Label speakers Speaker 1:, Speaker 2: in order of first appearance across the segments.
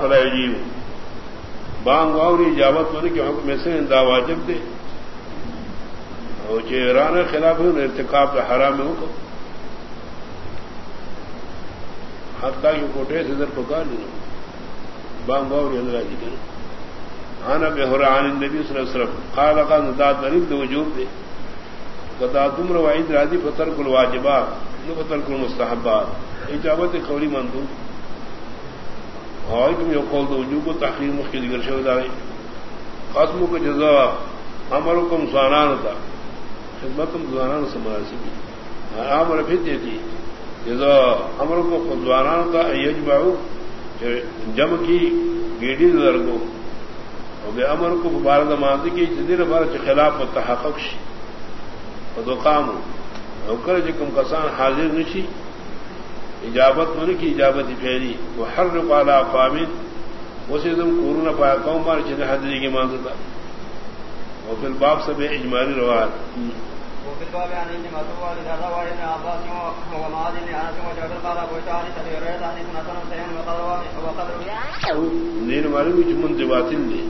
Speaker 1: فلا جی بانگ واوری اجابت ہونے کے حکم میں سے دا واجب دے۔ اور چیران خلاف ارتکاب کا حرام میں حکم حتیٰ کی کوٹے سے در پکار لینا بانگ واوری اندر آجی کرنا آنا بے ہو رہا نبی صلی اللہ علیہ وسلم۔ قال قال نداد غریب دے وجوب دے۔ قطع تم روائد راضی فتر کل واجبات نو فتر کل مستحبات اجابت قولی مندوب۔ اور تم یہ قول دو وجوب تحقیر مخی دیگر شو دارے قسم کو جزا امر کم زانان تھا خدمت زانان سے مناسب امر پھر دیتی۔ جزا امر کو خود زانان تھا یجبعو جم کی گیڈی درگو اور امر کو مبارد ماندی کی جدیر بارد خلاف و شی۔ و دو قام او کر جکم کسان حاضر نشی اجابت من کی اجابت پھیری وہ ہر رپالا قامد اسے تم کورونا پایا قوم بار چلے حاضری کی مانتا اور پھر باپ سب اجمالی روایت۔ ماری بھی جمن سے باطل دے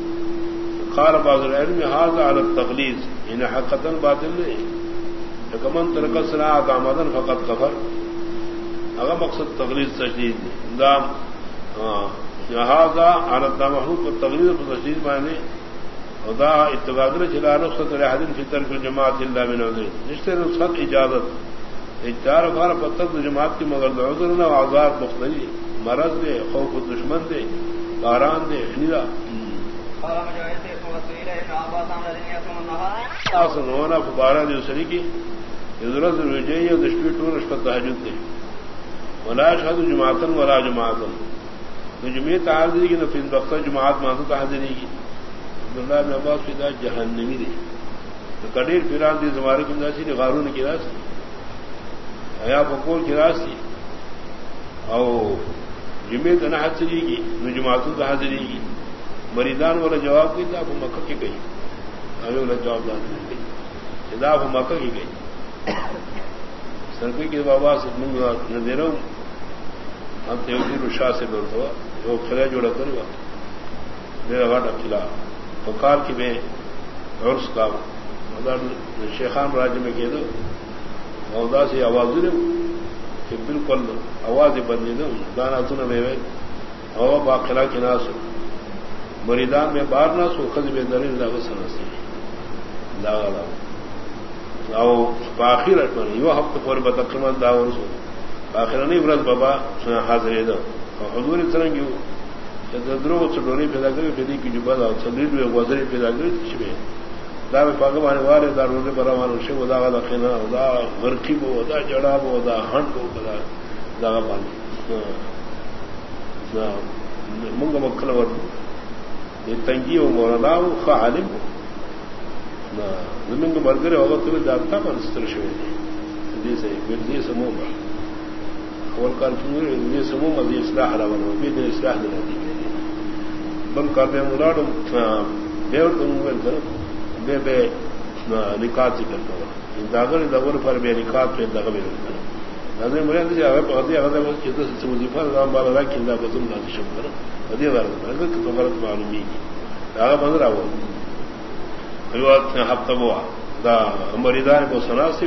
Speaker 1: خار باز العلم حاضر عالت تخلیص انہیں حقتن باطل دے کمن ترک سنا دامدن فقط کفر۔ اگر مقصد تقریر تجدید دام لہذا عالت محمود کو تقریر پر تجدید مانے خدا اتبادر چلا رخصت رحدن فی طرف جماعت اللہ من عذر رشتے رخصت اجازت. چار بار پتک جماعت کی مگر عذر نہ آزاد مختلف. مرض دے خوف دشمن دے باران دے خنیرا ہونا بارہ دیوسری کی. ضرورت رجئی اور دشپی ٹور اس پر تحجد دے. ولا شہد جماعتن ولا جماعتن تو جمعیت حاضری کی نفین بختہ جماعت مانسو کا حاضری کی عبداللہ بن عباس کی دا جہنمی دے تو کڈیر پیران دی زمارے کی ناسی نے غارون کی راس تھی حیا بکول کی راس تھی او جمعیت نہ حاضری کی نو جماعتوں کا حاضری کی مریدان والا جواب کی تھا وہ مکہ کی گئی ہمیں والا جواب دان گئی جدا وہ مکہ کی گئی سرپی کے بابا سے دے رہا ہوں ہم تیوتی رشا سے بول ہوا وہ کھلا جوڑا کر ہوا۔ میرا واٹا کھلا بکار کی میں اور اس کا شیخان راج میں کہہ دو مودا سے آواز دے کہ بالکل آواز بندی دوں۔ دانا تن میں ہوا با کھلا کے نہ سو مریدان میں باہر نہ سو خز میں درین لاگ سنا سی لاگا باخر یو ہفت پور بتکرمان داور سو۔ باخر نہیں برت بابا حاضر دو حضور ترنگی درو چٹوری پیدا کری پیدی کی جبا دا سلیل میں وزری پیدا کری چبے دا میں پاکوانے والے دا رونے برا مانو شے ودا غدا خینا ودا غرقی بو ودا جڑا بو ودا ہنڈ بو ودا دا پانی منگا مکھل ورد یہ تنگی و مولانا خا عالم ہو زمین کو مرگر ہوگا تو جانتا من ستر شوی سے بردی سمو کا اور کار یہ سمو مزید اصلاح رہا بنو بھی دن اصلاح دینا دی بم کر بے مراڈ بے بے بے نکات ذکر کرو داغر دور پر بے نکات پہ دغ بے نظر مرے سے اگر پہنچے اگر چیز سے وظیفہ رام بالا رہا کہ اللہ بزم نہ شب کرو. ادی غلط تو غلط معلومی کی بند رہا وہ ہفتہ ہوا. دا مریدان کو سنا سے